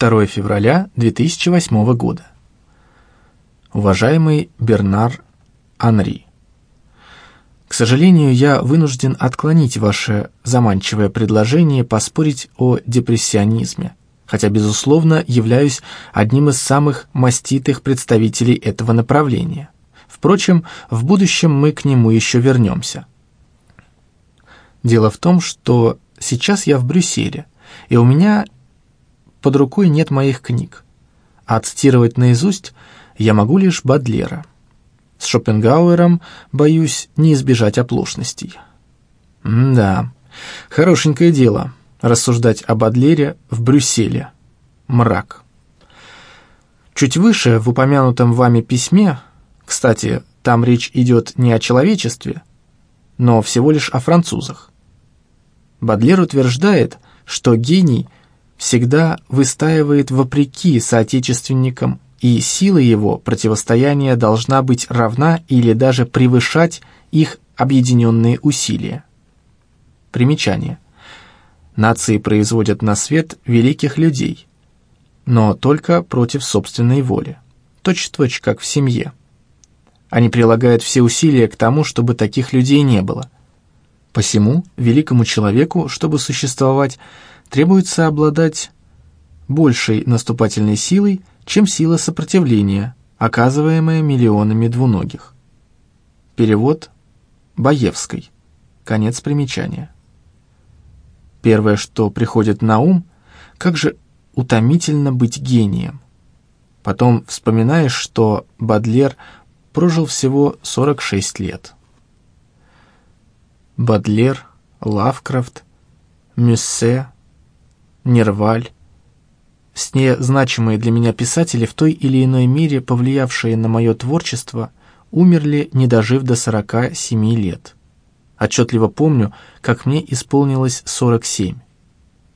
2 февраля 2008 года. Уважаемый Бернар Анри, к сожалению, я вынужден отклонить ваше заманчивое предложение поспорить о депрессионизме, хотя, безусловно, являюсь одним из самых маститых представителей этого направления. Впрочем, в будущем мы к нему еще вернемся. Дело в том, что сейчас я в Брюсселе, и у меня под рукой нет моих книг, а цитировать наизусть я могу лишь Бадлера. С Шопенгауэром, боюсь, не избежать оплошностей. М да, хорошенькое дело рассуждать об Адлере в Брюсселе. Мрак. Чуть выше, в упомянутом вами письме, кстати, там речь идет не о человечестве, но всего лишь о французах. Бадлер утверждает, что гений всегда выстаивает вопреки соотечественникам и сила его противостояния должна быть равна или даже превышать их объединенные усилия. Примечание. Нации производят на свет великих людей, но только против собственной воли, точь-в-точь, -точь, как в семье. Они прилагают все усилия к тому, чтобы таких людей не было. Посему великому человеку, чтобы существовать, требуется обладать большей наступательной силой, чем сила сопротивления, оказываемая миллионами двуногих. Перевод Баевской. Конец примечания. Первое, что приходит на ум, как же утомительно быть гением. Потом вспоминаешь, что Бадлер прожил всего 46 лет. Бадлер, Лавкрафт, Мюссе, Нерваль, все значимые для меня писатели, в той или иной мере повлиявшие на мое творчество, умерли, не дожив до 47 лет. Отчетливо помню, как мне исполнилось 47.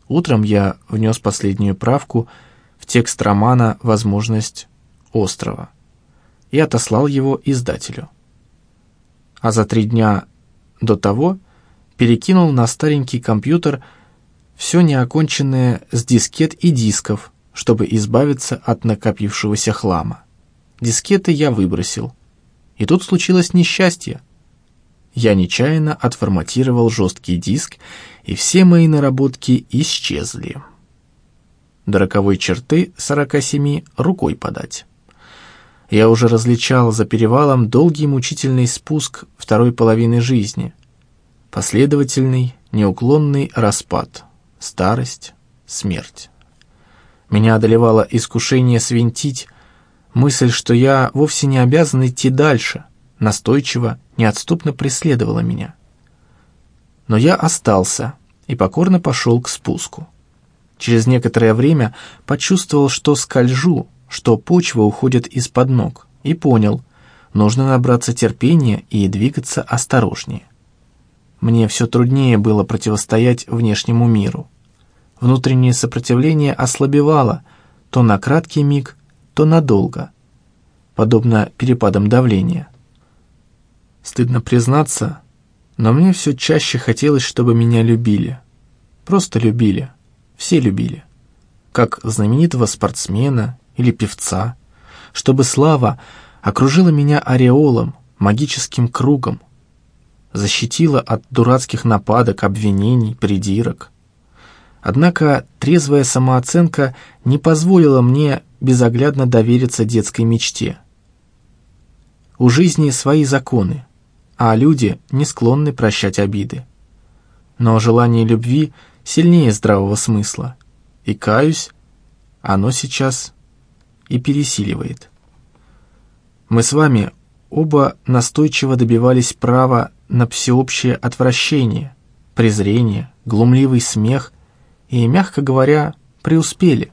Утром я внес последнюю правку в текст романа «Возможность острова» и отослал его издателю. А за три дня до того перекинул на старенький компьютер все неоконченное с дискет и дисков, чтобы избавиться от накопившегося хлама. Дискеты я выбросил. И тут случилось несчастье. Я нечаянно отформатировал жесткий диск, и все мои наработки исчезли. До роковой черты 47 рукой подать. Я уже различал за перевалом долгий мучительный спуск второй половины жизни. Последовательный, неуклонный распад, старость, смерть. Меня одолевало искушение свинтить, мысль, что я вовсе не обязан идти дальше, настойчиво, неотступно преследовала меня. Но я остался и покорно пошел к спуску. Через некоторое время почувствовал, что скольжу, что почва уходит из-под ног, и понял, нужно набраться терпения и двигаться осторожнее. Мне все труднее было противостоять внешнему миру. Внутреннее сопротивление ослабевало то на краткий миг, то надолго, подобно перепадам давления. Стыдно признаться, но мне все чаще хотелось, чтобы меня любили. Просто любили. Все любили. Как знаменитого спортсмена или певца. Чтобы слава окружила меня ореолом, магическим кругом. Защитила от дурацких нападок, обвинений, придирок. Однако трезвая самооценка не позволила мне безоглядно довериться детской мечте. У жизни свои законы, а люди не склонны прощать обиды. Но желание любви сильнее здравого смысла, и, каюсь, оно сейчас и пересиливает. Мы с вами оба настойчиво добивались права на всеобщее отвращение, презрение, глумливый смех и, мягко говоря, преуспели.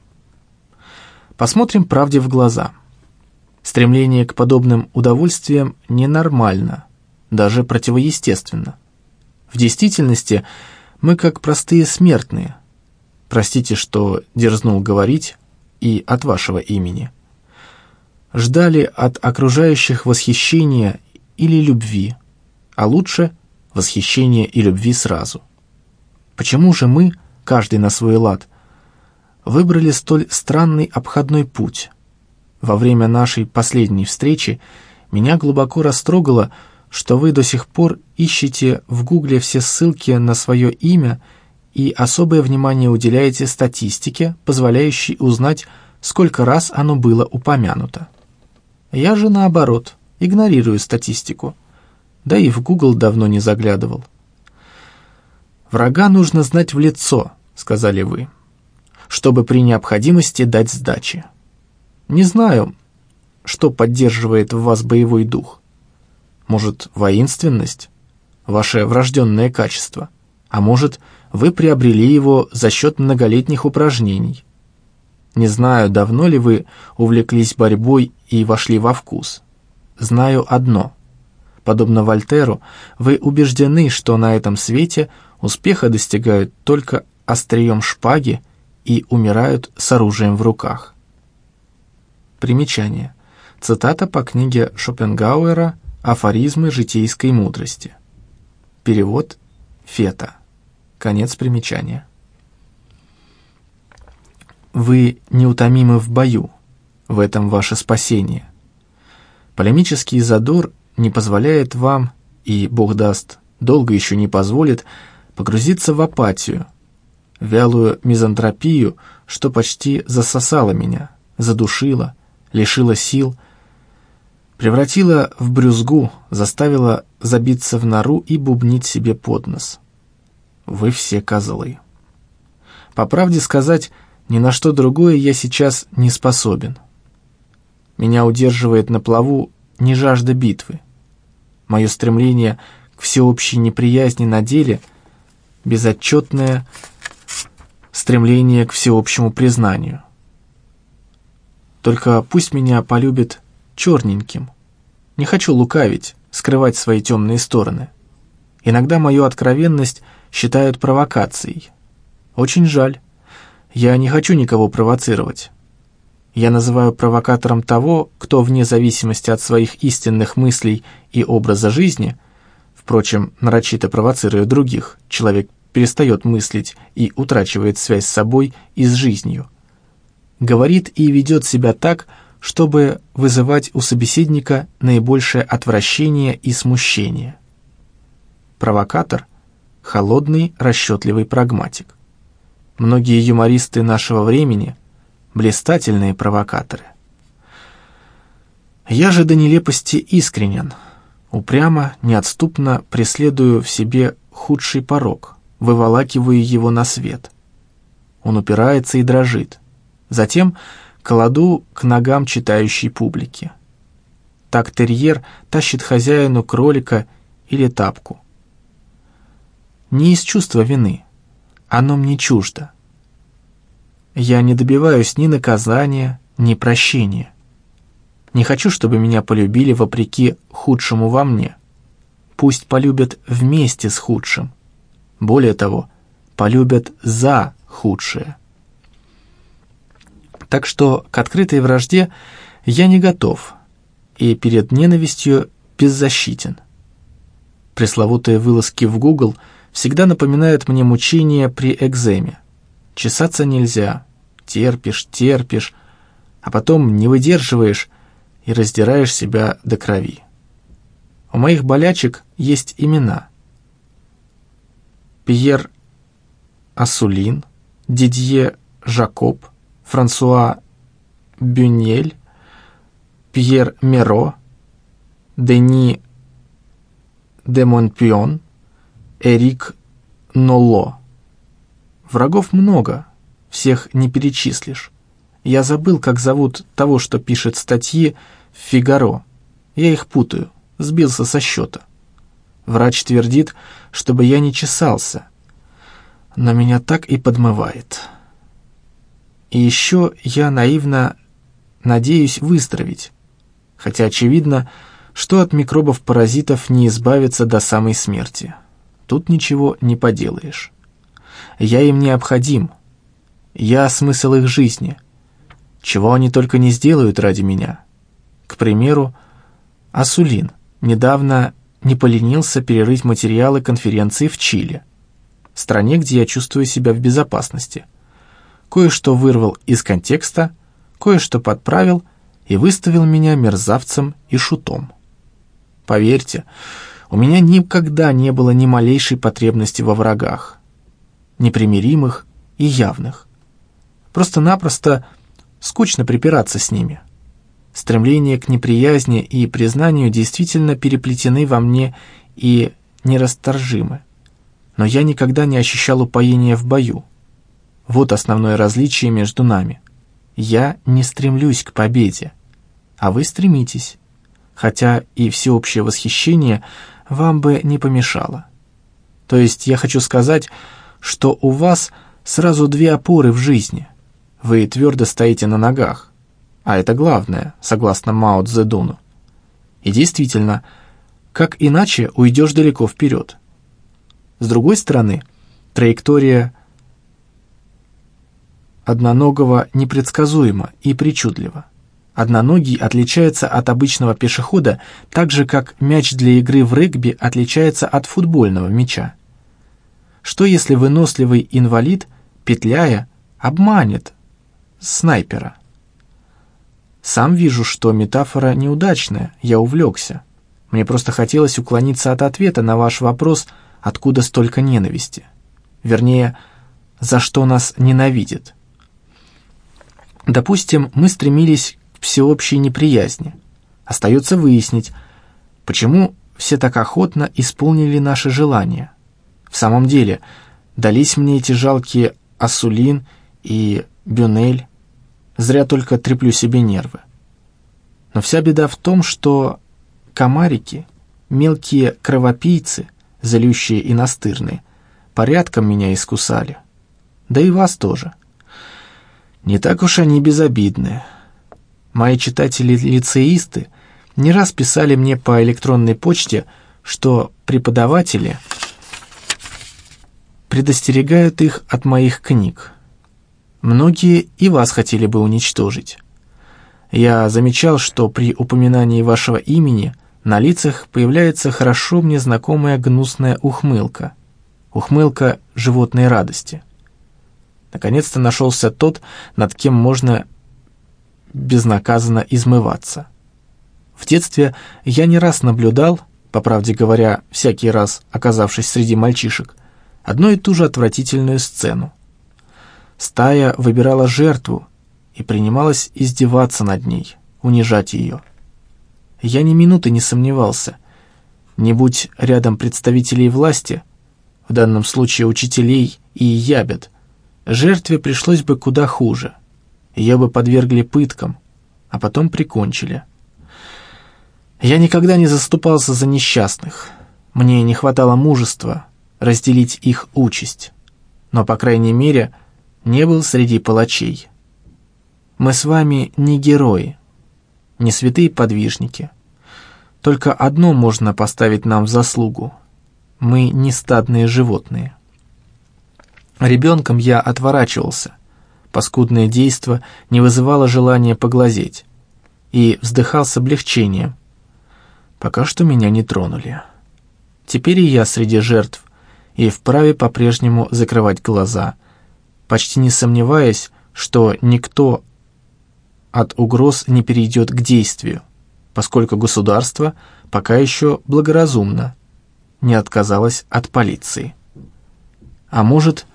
Посмотрим правде в глаза. Стремление к подобным удовольствиям ненормально, даже противоестественно. В действительности мы как простые смертные. Простите, что дерзнул говорить и от вашего имени. Ждали от окружающих восхищения или любви, а лучше восхищения и любви сразу. Почему же мы каждый на свой лад, выбрали столь странный обходной путь. Во время нашей последней встречи меня глубоко растрогало, что вы до сих пор ищете в Гугле все ссылки на свое имя и особое внимание уделяете статистике, позволяющей узнать, сколько раз оно было упомянуто. Я же наоборот, игнорирую статистику. Да и в Google давно не заглядывал. «Врага нужно знать в лицо», — сказали вы, «чтобы при необходимости дать сдачи». Не знаю, что поддерживает в вас боевой дух. Может, воинственность? Ваше врожденное качество. А может, вы приобрели его за счет многолетних упражнений. Не знаю, давно ли вы увлеклись борьбой и вошли во вкус. Знаю одно. Подобно Вольтеру, вы убеждены, что на этом свете успеха достигают только острием шпаги и умирают с оружием в руках. Примечание. Цитата по книге Шопенгауэра «Афоризмы житейской мудрости». Перевод Фета. Конец примечания. Вы неутомимы в бою, в этом ваше спасение. Полемический задор не позволяет вам, и, Бог даст, долго еще не позволит, погрузиться в апатию, вялую мизантропию, что почти засосало меня, задушило, лишила сил, превратила в брюзгу, заставила забиться в нору и бубнить себе под нос. Вы все козлы. По правде сказать, ни на что другое я сейчас не способен. Меня удерживает на плаву не жажда битвы. Мое стремление к всеобщей неприязни на деле — безотчетное стремление к всеобщему признанию — только пусть меня полюбит черненьким. Не хочу лукавить, скрывать свои темные стороны. Иногда мою откровенность считают провокацией. Очень жаль. Я не хочу никого провоцировать. Я называю провокатором того, кто вне зависимости от своих истинных мыслей и образа жизни, впрочем, нарочито провоцируя других, человек перестает мыслить и утрачивает связь с собой и с жизнью говорит и ведет себя так, чтобы вызывать у собеседника наибольшее отвращение и смущение. Провокатор – холодный, расчетливый прагматик. Многие юмористы нашего времени – блистательные провокаторы. Я же до нелепости искренен, упрямо, неотступно преследую в себе худший порог, выволакиваю его на свет. Он упирается и дрожит. Затем кладу к ногам читающей публики. Так терьер тащит хозяину кролика или тапку. Не из чувства вины, оно мне чуждо. Я не добиваюсь ни наказания, ни прощения. Не хочу, чтобы меня полюбили вопреки худшему во мне. Пусть полюбят вместе с худшим. Более того, полюбят за худшее. Так что к открытой вражде я не готов и перед ненавистью беззащитен. Пресловутые вылазки в Google всегда напоминают мне мучения при экземе. Чесаться нельзя, терпишь, терпишь, а потом не выдерживаешь и раздираешь себя до крови. У моих болячек есть имена. Пьер Асулин, Дидье Жакоб, Франсуа Бюньель, Пьер Меро, Дени де Монпион, Эрик Ноло. Врагов много, всех не перечислишь. Я забыл, как зовут того, что пишет статьи «Фигаро». Я их путаю, сбился со счета. Врач твердит, чтобы я не чесался, но меня так и подмывает». И еще я наивно надеюсь выздороветь, хотя очевидно, что от микробов-паразитов не избавиться до самой смерти. Тут ничего не поделаешь. Я им необходим. Я смысл их жизни. Чего они только не сделают ради меня. К примеру, Асулин недавно не поленился перерыть материалы конференции в Чили, стране, где я чувствую себя в безопасности – кое-что вырвал из контекста, кое-что подправил и выставил меня мерзавцем и шутом. Поверьте, у меня никогда не было ни малейшей потребности во врагах, непримиримых и явных. Просто-напросто скучно припираться с ними. Стремление к неприязни и признанию действительно переплетены во мне и нерасторжимы. Но я никогда не ощущал упоения в бою. Вот основное различие между нами. Я не стремлюсь к победе, а вы стремитесь, хотя и всеобщее восхищение вам бы не помешало. То есть я хочу сказать, что у вас сразу две опоры в жизни. Вы твердо стоите на ногах, а это главное, согласно Мао Цзэдуну. И действительно, как иначе уйдешь далеко вперед? С другой стороны, траектория одноногого непредсказуема и причудлива. Одноногий отличается от обычного пешехода так же, как мяч для игры в регби отличается от футбольного мяча. Что если выносливый инвалид, петляя, обманет снайпера? Сам вижу, что метафора неудачная, я увлекся. Мне просто хотелось уклониться от ответа на ваш вопрос, откуда столько ненависти. Вернее, за что нас ненавидят. Допустим, мы стремились к всеобщей неприязни. Остается выяснить, почему все так охотно исполнили наши желания. В самом деле, дались мне эти жалкие Асулин и Бюнель. Зря только треплю себе нервы. Но вся беда в том, что комарики, мелкие кровопийцы, залющие и настырные, порядком меня искусали. Да и вас тоже. Не так уж они безобидны. Мои читатели-лицеисты не раз писали мне по электронной почте, что преподаватели предостерегают их от моих книг. Многие и вас хотели бы уничтожить. Я замечал, что при упоминании вашего имени на лицах появляется хорошо мне знакомая гнусная ухмылка. Ухмылка животной радости. Наконец-то нашелся тот, над кем можно безнаказанно измываться. В детстве я не раз наблюдал, по правде говоря, всякий раз оказавшись среди мальчишек, одну и ту же отвратительную сцену. Стая выбирала жертву и принималась издеваться над ней, унижать ее. Я ни минуты не сомневался. Не будь рядом представителей власти, в данном случае учителей и ябед, жертве пришлось бы куда хуже. Ее бы подвергли пыткам, а потом прикончили. Я никогда не заступался за несчастных. Мне не хватало мужества разделить их участь. Но, по крайней мере, не был среди палачей. Мы с вами не герои, не святые подвижники. Только одно можно поставить нам в заслугу. Мы не стадные животные. Ребенком я отворачивался. Паскудное действо не вызывало желания поглазеть. И вздыхал с облегчением. Пока что меня не тронули. Теперь и я среди жертв, и вправе по-прежнему закрывать глаза, почти не сомневаясь, что никто от угроз не перейдет к действию, поскольку государство пока еще благоразумно не отказалось от полиции. А может,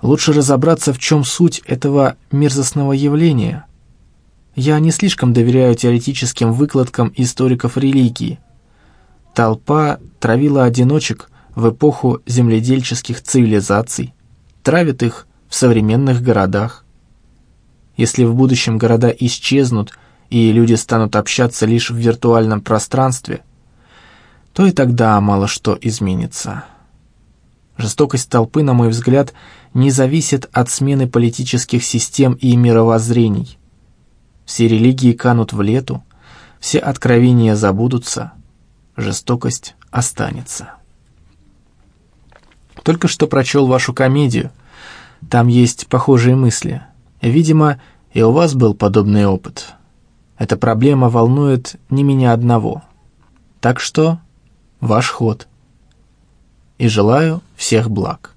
лучше разобраться, в чем суть этого мерзостного явления? Я не слишком доверяю теоретическим выкладкам историков религии. Толпа травила одиночек в эпоху земледельческих цивилизаций, травит их в современных городах. Если в будущем города исчезнут и люди станут общаться лишь в виртуальном пространстве, то и тогда мало что изменится. Жестокость толпы, на мой взгляд, не зависит от смены политических систем и мировоззрений. Все религии канут в лету, все откровения забудутся, жестокость останется. Только что прочел вашу комедию. Там есть похожие мысли – Видимо, и у вас был подобный опыт. Эта проблема волнует не меня одного. Так что ваш ход. И желаю всех благ.